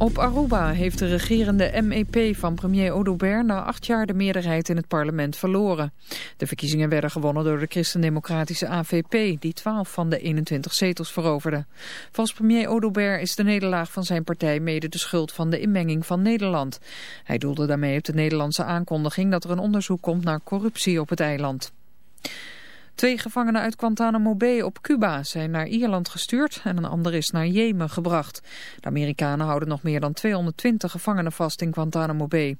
Op Aruba heeft de regerende MEP van premier Odober na acht jaar de meerderheid in het parlement verloren. De verkiezingen werden gewonnen door de christendemocratische AVP, die 12 van de 21 zetels veroverde. Volgens premier Odober is de nederlaag van zijn partij mede de schuld van de inmenging van Nederland. Hij doelde daarmee op de Nederlandse aankondiging dat er een onderzoek komt naar corruptie op het eiland. Twee gevangenen uit Guantanamo Bay op Cuba zijn naar Ierland gestuurd en een ander is naar Jemen gebracht. De Amerikanen houden nog meer dan 220 gevangenen vast in Guantanamo Bay.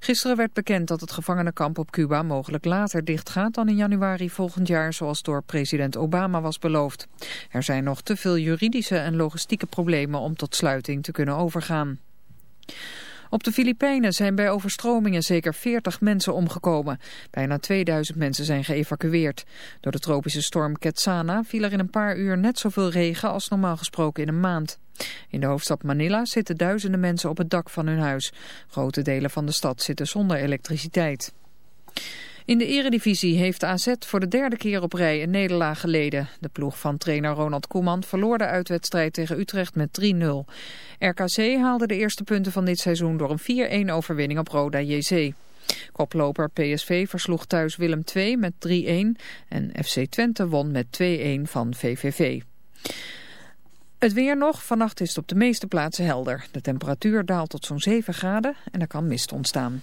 Gisteren werd bekend dat het gevangenenkamp op Cuba mogelijk later dichtgaat dan in januari volgend jaar zoals door president Obama was beloofd. Er zijn nog te veel juridische en logistieke problemen om tot sluiting te kunnen overgaan. Op de Filipijnen zijn bij overstromingen zeker 40 mensen omgekomen. Bijna 2000 mensen zijn geëvacueerd. Door de tropische storm Quetzana viel er in een paar uur net zoveel regen als normaal gesproken in een maand. In de hoofdstad Manila zitten duizenden mensen op het dak van hun huis. Grote delen van de stad zitten zonder elektriciteit. In de eredivisie heeft AZ voor de derde keer op rij een nederlaag geleden. De ploeg van trainer Ronald Koeman verloor de uitwedstrijd tegen Utrecht met 3-0. RKC haalde de eerste punten van dit seizoen door een 4-1 overwinning op Roda JC. Koploper PSV versloeg thuis Willem II met 3-1 en FC Twente won met 2-1 van VVV. Het weer nog. Vannacht is het op de meeste plaatsen helder. De temperatuur daalt tot zo'n 7 graden en er kan mist ontstaan.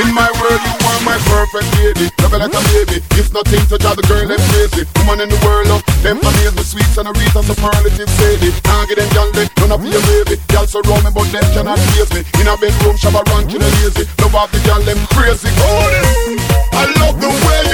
In my world, you are my perfect lady. Love like a baby. It's nothing to drive the girl them crazy. Woman in the world, love them amaze me. Sweet and a and superlative sadie. Can't get them gyal they none of your baby. Gyal surround me, but them cannot face me. In a bedroom, shabba rank in a lazy. Love off the gyal them crazy. Oh, I love the way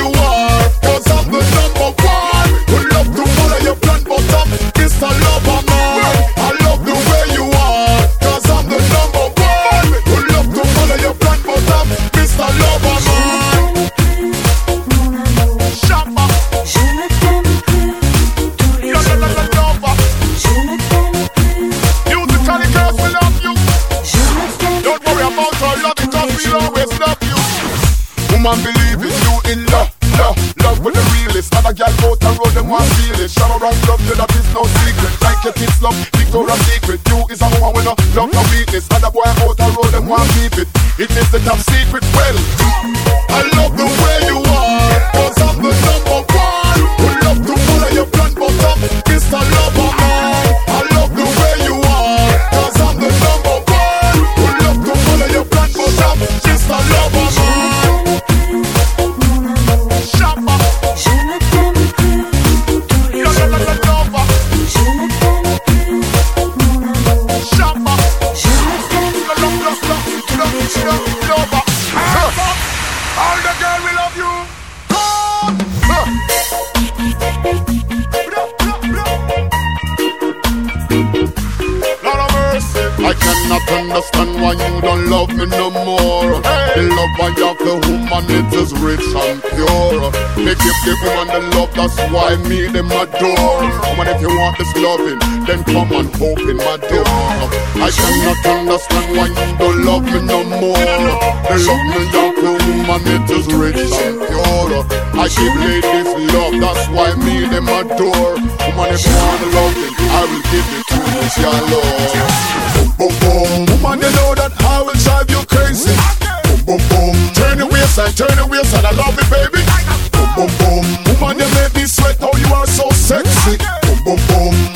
Woman, believe it, you in love, love, love with the realest. Other gal out the road, them want feel it. Shower around love, you that is no secret. Like your kids love, Victoria's Secret. You is a woman with no love, no weakness. Other boy out the road, them want keep it. It is the top secret. Well, I love the way woman, it is rich and pure. Me give the woman the love, that's why me them adore. Woman, if you want this loving, then come and open my door. I cannot understand why you don't love me no more. The love me have the woman, it is rich and pure. I give ladies love, that's why me them adore. Woman, if you want the loving, I will give it to you, your love. Boom, boom, boom. Woman, you know that I will drive you crazy. Boom, boom. Turn your waistline, turn your waistline. I love it, baby. Boom, boom, boom. Woman, you make me sweat. Oh, you are so sexy. Boom, boom, boom.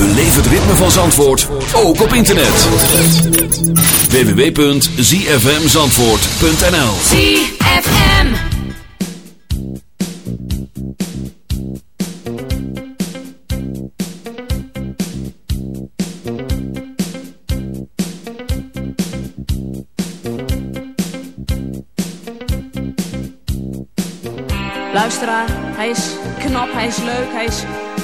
Beleef het ritme van Zandvoort, ook op internet. www.zfmzandvoort.nl ZFM. Luisteraar, hij is knap, hij is leuk, hij is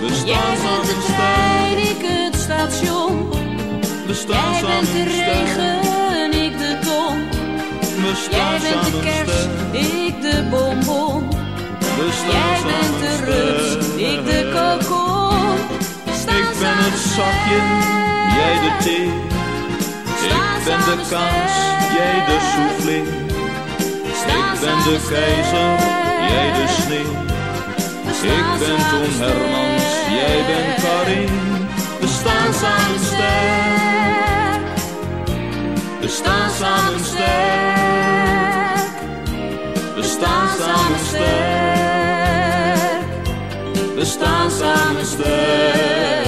We jij bent de trein, ik het station. we staan Jij bent de regen, ik de ton. We Jij bent de samen kers, sterk. ik de bonbon. We staan Jij bent de rups, ik de kokon. Ik ben het zakje, jij de thee. Ik ben de kans, jij de soufflé. Ik ben de keizer, jij de sneeuw. Ik ben Toon Hermans, jij bent Karin. We staan samen sterk. We staan samen sterk. We staan samen sterk. We staan samen sterk.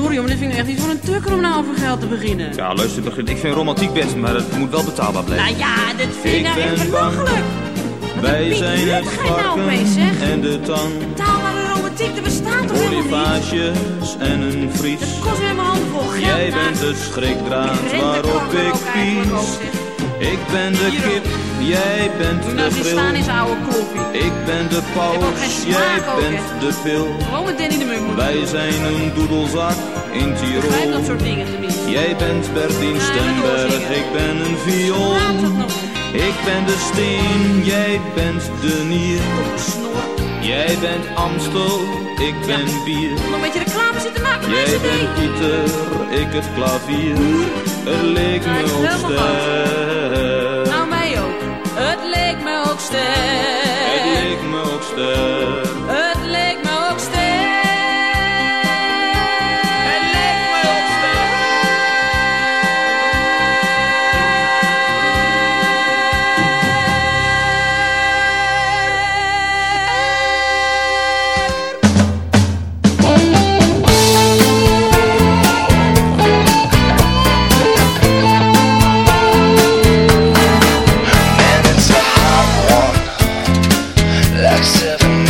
Nou sorry, maar dit vind ik echt niet voor een tukker om nou over geld te beginnen. Ja, luister, begin- ik vind romantiek best, maar het moet wel betaalbaar blijven. Nou ja, dit vind ik nou echt belachelijk. Wij zijn het nou varken en de tang. Betaalbare romantiek, er bestaat toch helemaal niet? En een vries. Dat kost weer mijn hand vol geld. Jij nou. bent de schrikdraad Die waarop ik pies. Ik ben de kip, jij bent Doe de nou eens bril. staan in zijn oude kloffie. Ik ben de paus, jij bent de pil. Wij zijn een doedelzak in begrijp dat Tirol. soort dingen. Jij bent Bertien Stemberg, ik ben een viool. Ik ben de steen, jij bent de nier. Jij bent Amstel, ik ben bier. Nog een beetje reclame zitten maken met Jij bent. Pieter, ik het klavier. Het leek me ook sterk. Nou, mij ook. Het leek me ook sterk. Leek me ook sterk. Like seven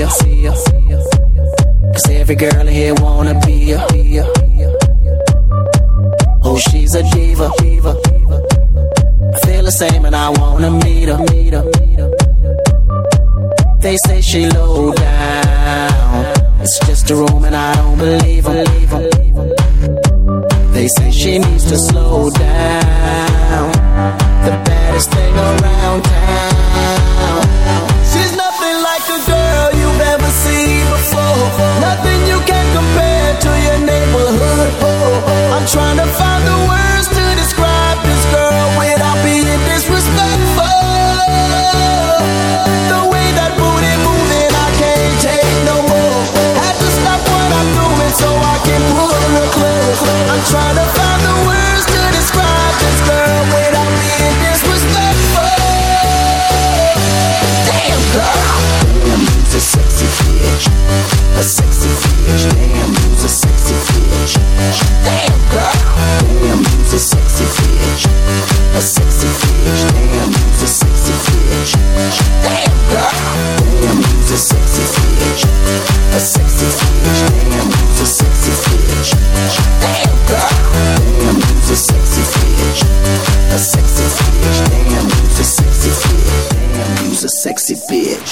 ya. Cause every girl here wanna be ya. Oh, she's a diva. I feel the same and I wanna meet her. They say she low down. It's just a room and I don't believe them. They say she needs to slow down. The baddest thing around town. I'm trying to find the words to describe this girl without being disrespectful. The way that booty moving, I can't take no more. Had to stop what I'm doing so I can pull. I'm. sexy bitch.